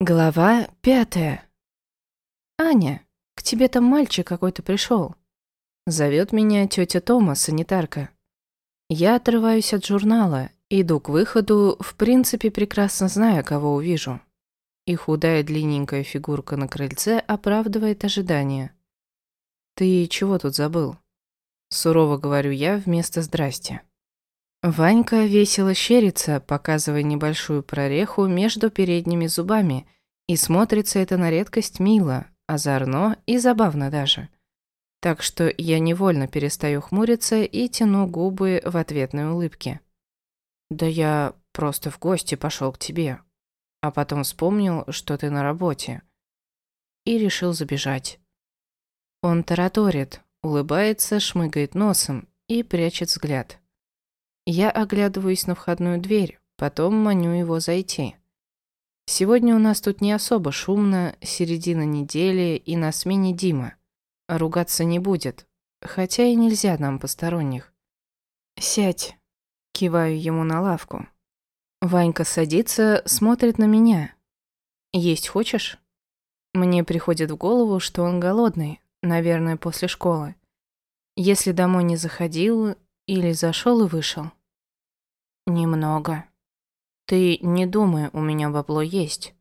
Глава пятая. «Аня, к тебе там мальчик какой-то пришел. Зовет меня тетя Тома, санитарка. Я отрываюсь от журнала, иду к выходу, в принципе, прекрасно зная, кого увижу. И худая длинненькая фигурка на крыльце оправдывает ожидания. «Ты чего тут забыл?» Сурово говорю я вместо «здрасте». Ванька весело щерится, показывая небольшую прореху между передними зубами, и смотрится это на редкость мило, озорно и забавно даже. Так что я невольно перестаю хмуриться и тяну губы в ответной улыбке. «Да я просто в гости пошел к тебе, а потом вспомнил, что ты на работе, и решил забежать». Он тараторит, улыбается, шмыгает носом и прячет взгляд. Я оглядываюсь на входную дверь, потом маню его зайти. Сегодня у нас тут не особо шумно, середина недели и на смене Дима. Ругаться не будет, хотя и нельзя нам посторонних. «Сядь», — киваю ему на лавку. Ванька садится, смотрит на меня. «Есть хочешь?» Мне приходит в голову, что он голодный, наверное, после школы. Если домой не заходил или зашел и вышел. Немного. Ты не думай, у меня бабло есть.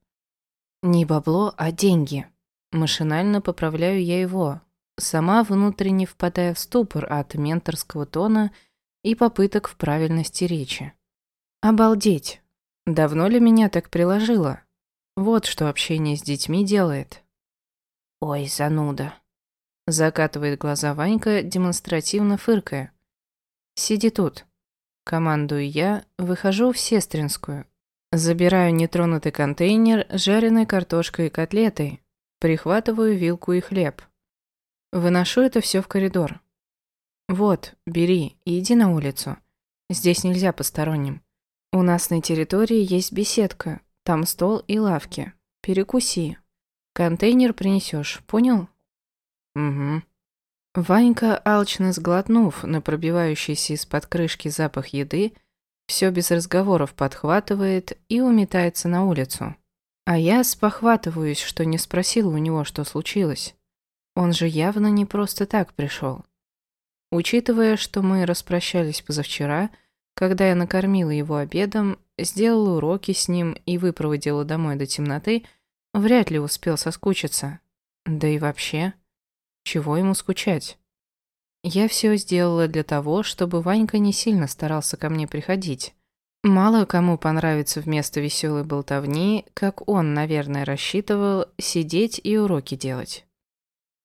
Не бабло, а деньги. Машинально поправляю я его, сама внутренне впадая в ступор от менторского тона и попыток в правильности речи. Обалдеть. Давно ли меня так приложило? Вот что общение с детьми делает. Ой, зануда. Закатывает глаза Ванька, демонстративно фыркая. Сиди тут. Командую я, выхожу в Сестринскую. Забираю нетронутый контейнер с жареной картошкой и котлетой. Прихватываю вилку и хлеб. Выношу это все в коридор. Вот, бери и иди на улицу. Здесь нельзя посторонним. У нас на территории есть беседка. Там стол и лавки. Перекуси. Контейнер принесешь, понял? Угу. Ванька, алчно сглотнув на пробивающийся из-под крышки запах еды, все без разговоров подхватывает и уметается на улицу. А я спохватываюсь, что не спросила у него, что случилось. Он же явно не просто так пришел. Учитывая, что мы распрощались позавчера, когда я накормила его обедом, сделала уроки с ним и выпроводила домой до темноты, вряд ли успел соскучиться. Да и вообще... Чего ему скучать? Я все сделала для того, чтобы Ванька не сильно старался ко мне приходить. Мало кому понравится вместо веселой болтовни, как он, наверное, рассчитывал, сидеть и уроки делать.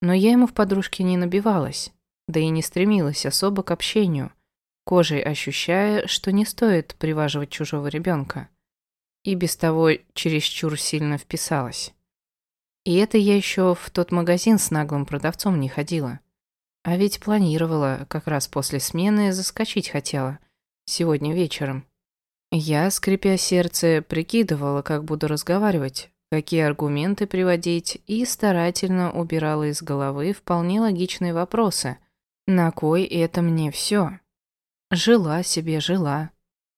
Но я ему в подружке не набивалась, да и не стремилась особо к общению, кожей ощущая, что не стоит приваживать чужого ребенка. И без того чересчур сильно вписалась. И это я еще в тот магазин с наглым продавцом не ходила. А ведь планировала, как раз после смены, заскочить хотела. Сегодня вечером. Я, скрипя сердце, прикидывала, как буду разговаривать, какие аргументы приводить, и старательно убирала из головы вполне логичные вопросы. На кой это мне все? Жила себе, жила.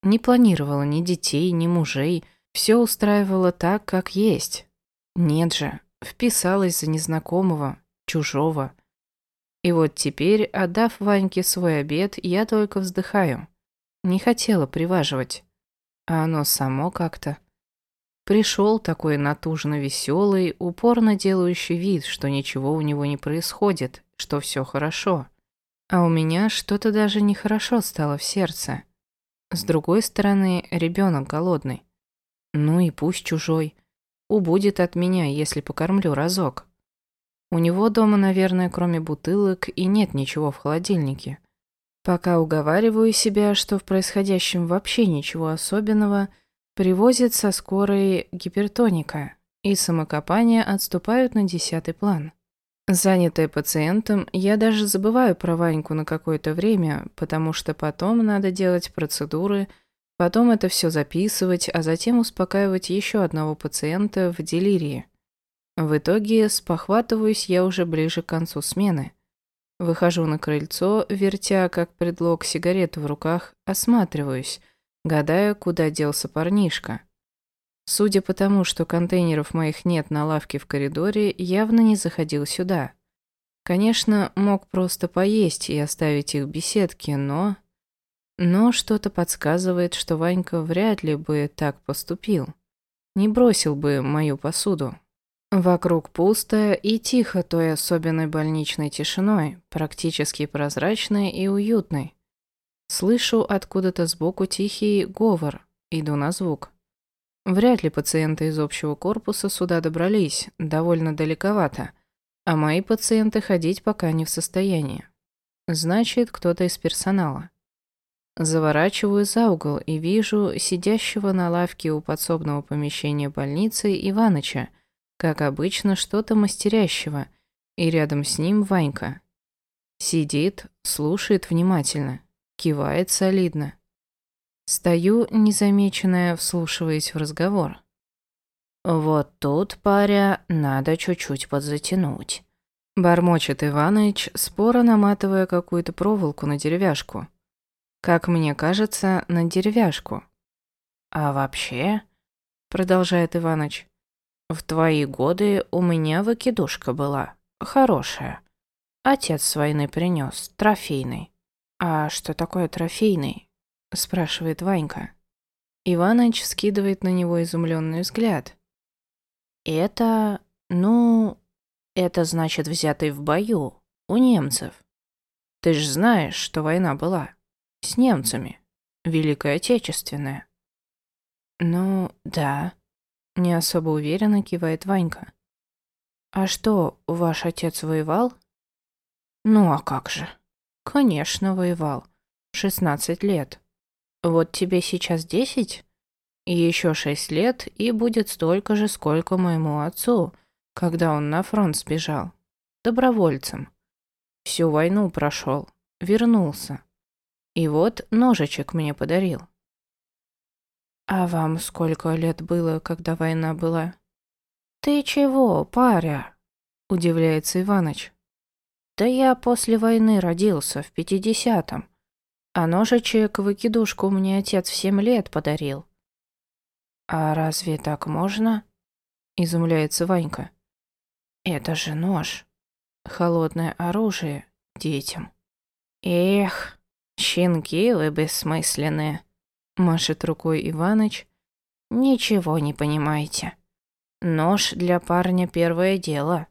Не планировала ни детей, ни мужей. Все устраивала так, как есть. Нет же, Вписалась за незнакомого, чужого. И вот теперь, отдав Ваньке свой обед, я только вздыхаю. Не хотела приваживать. А оно само как-то. Пришел такой натужно веселый, упорно делающий вид, что ничего у него не происходит, что все хорошо. А у меня что-то даже нехорошо стало в сердце. С другой стороны, ребенок голодный. Ну и пусть чужой убудет от меня, если покормлю разок. У него дома, наверное, кроме бутылок и нет ничего в холодильнике. Пока уговариваю себя, что в происходящем вообще ничего особенного, привозят со скорой гипертоника, и самокопания отступают на десятый план. Занятая пациентом, я даже забываю про Ваньку на какое-то время, потому что потом надо делать процедуры – Потом это все записывать, а затем успокаивать еще одного пациента в делирии. В итоге спохватываюсь я уже ближе к концу смены. Выхожу на крыльцо, вертя как предлог сигарету в руках, осматриваюсь, гадая, куда делся парнишка. Судя по тому, что контейнеров моих нет на лавке в коридоре, явно не заходил сюда. Конечно, мог просто поесть и оставить их в беседке, но... Но что-то подсказывает, что Ванька вряд ли бы так поступил. Не бросил бы мою посуду. Вокруг пусто и тихо той особенной больничной тишиной, практически прозрачной и уютной. Слышу откуда-то сбоку тихий говор, иду на звук. Вряд ли пациенты из общего корпуса сюда добрались, довольно далековато, а мои пациенты ходить пока не в состоянии. Значит, кто-то из персонала. Заворачиваю за угол и вижу сидящего на лавке у подсобного помещения больницы Иваныча, как обычно, что-то мастерящего, и рядом с ним Ванька. Сидит, слушает внимательно, кивает солидно. Стою, незамеченная, вслушиваясь в разговор. «Вот тут, паря, надо чуть-чуть подзатянуть», — бормочет Иваныч, споро наматывая какую-то проволоку на деревяшку. Как мне кажется, на деревяшку. «А вообще», — продолжает Иваныч, — «в твои годы у меня выкидушка была, хорошая. Отец с войны принес, трофейный». «А что такое трофейный?» спрашивает Ванька. Иваныч скидывает на него изумленный взгляд. Это, ну, это значит взятый в бою у немцев. Ты ж знаешь, что война была с немцами, Великая Отечественная. Ну, да, не особо уверенно кивает Ванька. А что, ваш отец воевал? Ну а как же? Конечно, воевал. 16 лет. Вот тебе сейчас десять, и еще шесть лет, и будет столько же, сколько моему отцу, когда он на фронт сбежал. Добровольцем. Всю войну прошел, вернулся. И вот ножичек мне подарил. А вам сколько лет было, когда война была? Ты чего, паря? Удивляется Иваныч. Да я после войны родился, в пятидесятом. А ножичек выкидушку мне отец в семь лет подарил. А разве так можно? Изумляется Ванька. Это же нож. Холодное оружие детям. Эх, щенки вы бессмысленные. Машет рукой Иваныч. Ничего не понимаете. Нож для парня первое дело.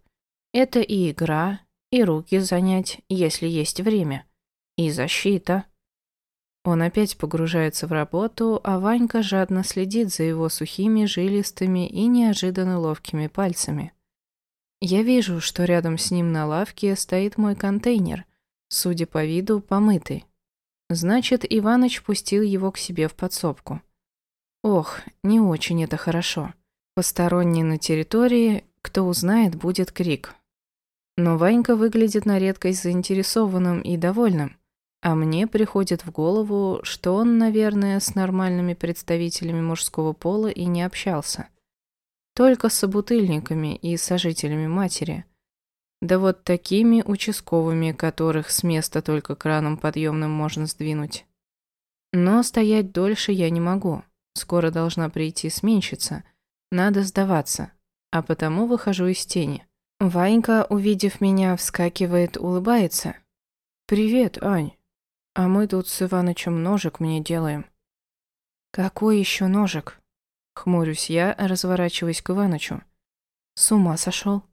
Это и игра, и руки занять, если есть время, и защита. Он опять погружается в работу, а Ванька жадно следит за его сухими, жилистыми и неожиданно ловкими пальцами. Я вижу, что рядом с ним на лавке стоит мой контейнер, судя по виду, помытый. Значит, Иваныч пустил его к себе в подсобку. Ох, не очень это хорошо. Посторонний на территории, кто узнает, будет крик. Но Ванька выглядит на редкость заинтересованным и довольным. А мне приходит в голову, что он, наверное, с нормальными представителями мужского пола и не общался. Только с собутыльниками и сожителями матери. Да вот такими участковыми, которых с места только краном подъемным можно сдвинуть. Но стоять дольше я не могу. Скоро должна прийти сменщица. Надо сдаваться. А потому выхожу из тени. Ванька, увидев меня, вскакивает, улыбается. «Привет, Ань». А мы тут с Иванычем ножик мне делаем. Какой еще ножик? Хмурюсь я, разворачиваясь к Иванычу. С ума сошел?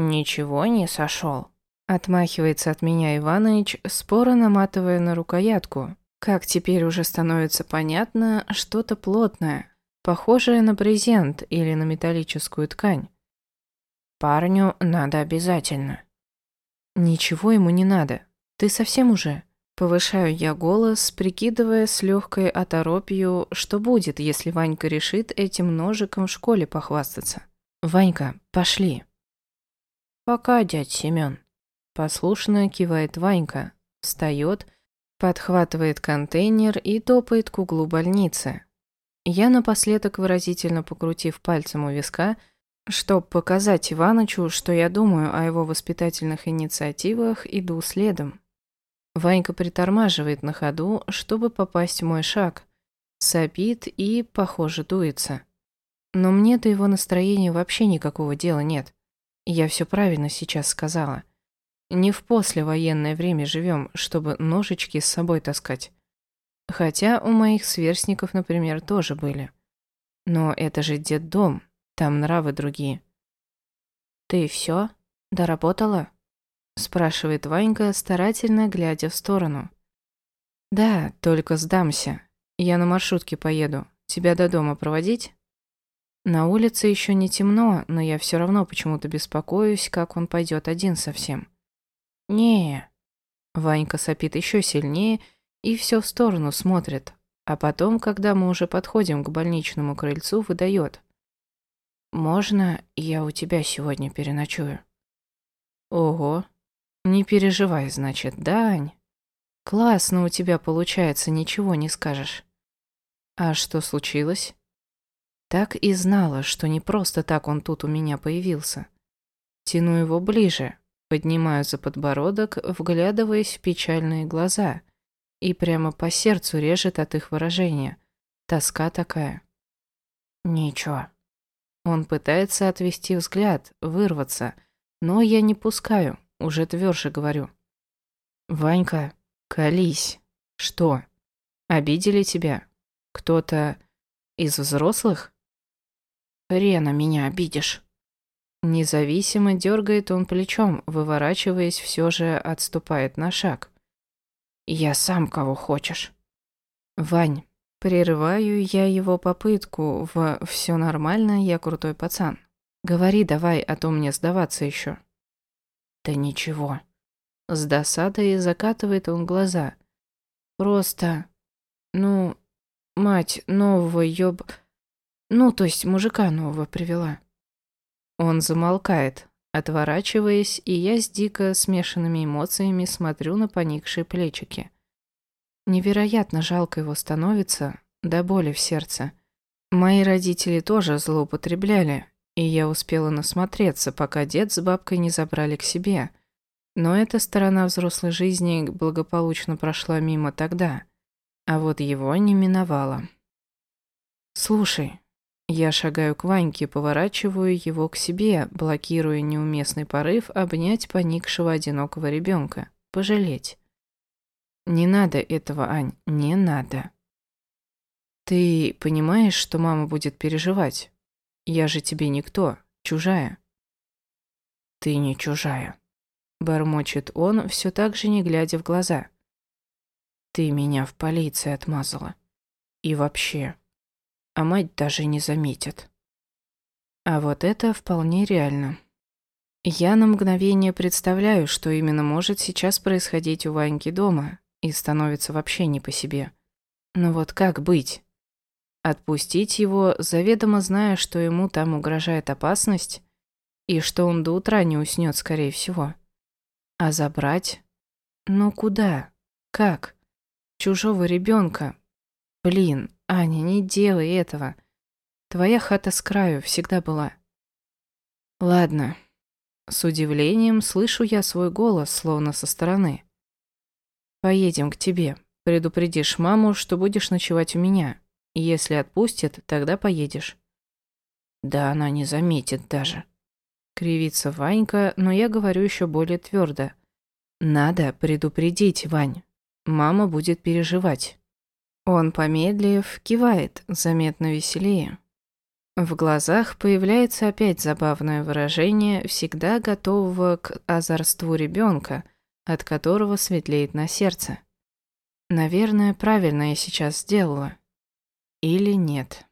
Ничего не сошел. Отмахивается от меня Иваныч, споро наматывая на рукоятку. Как теперь уже становится понятно, что-то плотное, похожее на брезент или на металлическую ткань. Парню надо обязательно. Ничего ему не надо. Ты совсем уже? Повышаю я голос, прикидывая с легкой оторопью, что будет, если Ванька решит этим ножиком в школе похвастаться. «Ванька, пошли». «Пока, дядь Семен». Послушно кивает Ванька, встает, подхватывает контейнер и топает к углу больницы. Я напоследок, выразительно покрутив пальцем у виска, чтоб показать Иванычу, что я думаю о его воспитательных инициативах, иду следом. Ванька притормаживает на ходу, чтобы попасть в мой шаг. Сопит и, похоже, дуется. Но мне до его настроения вообще никакого дела нет. Я все правильно сейчас сказала. Не в послевоенное время живем, чтобы ножички с собой таскать. Хотя у моих сверстников, например, тоже были. Но это же детдом, там нравы другие. «Ты все? Доработала?» спрашивает Ванька, старательно глядя в сторону. «Да, только сдамся. Я на маршрутке поеду. Тебя до дома проводить?» На улице еще не темно, но я все равно почему-то беспокоюсь, как он пойдет один совсем. не Ванька сопит еще сильнее и все в сторону смотрит, а потом, когда мы уже подходим к больничному крыльцу, выдает. «Можно я у тебя сегодня переночую?» «Ого, не переживай, значит, да, Ань? Классно у тебя получается, ничего не скажешь». «А что случилось?» Так и знала, что не просто так он тут у меня появился. Тяну его ближе, поднимаю за подбородок, вглядываясь в печальные глаза, и прямо по сердцу режет от их выражения. Тоска такая. Ничего. Он пытается отвести взгляд, вырваться, но я не пускаю, уже тверже говорю. «Ванька, колись. Что? Обидели тебя? Кто-то из взрослых?» Рена меня обидишь». Независимо дергает он плечом, выворачиваясь, все же отступает на шаг. «Я сам кого хочешь». «Вань, прерываю я его попытку в «все нормально, я крутой пацан». Говори давай, а то мне сдаваться еще. «Да ничего». С досадой закатывает он глаза. «Просто... Ну, мать нового ёб...» Ну, то есть мужика нового привела. Он замолкает, отворачиваясь, и я с дико смешанными эмоциями смотрю на поникшие плечики. Невероятно жалко его становится, до боли в сердце. Мои родители тоже злоупотребляли, и я успела насмотреться, пока дед с бабкой не забрали к себе. Но эта сторона взрослой жизни благополучно прошла мимо тогда, а вот его не миновала. «Слушай, я шагаю к Ваньке, поворачиваю его к себе, блокируя неуместный порыв обнять поникшего одинокого ребенка, пожалеть. Не надо этого, Ань, не надо. Ты понимаешь, что мама будет переживать? Я же тебе никто, чужая. Ты не чужая, бормочет он, все так же не глядя в глаза. Ты меня в полиции отмазала. И вообще, а мать даже не заметит. А вот это вполне реально. Я на мгновение представляю, что именно может сейчас происходить у Ваньки дома, и становится вообще не по себе. Но вот как быть? Отпустить его, заведомо зная, что ему там угрожает опасность, и что он до утра не уснет, скорее всего. А забрать? Но куда? Как? Чужого ребенка? Блин, Аня, не делай этого. Твоя хата с краю всегда была. Ладно. С удивлением слышу я свой голос, словно со стороны. Поедем к тебе. Предупредишь маму, что будешь ночевать у меня. Если отпустит, тогда поедешь. Да она не заметит даже. Кривится Ванька, но я говорю еще более твердо. Надо предупредить, Вань. Мама будет переживать. Он, помедлив, кивает, заметно веселее. В глазах появляется опять забавное выражение, всегда готового к озорству ребенка, от которого светлеет на сердце. Наверное, правильно я сейчас сделала. Или нет.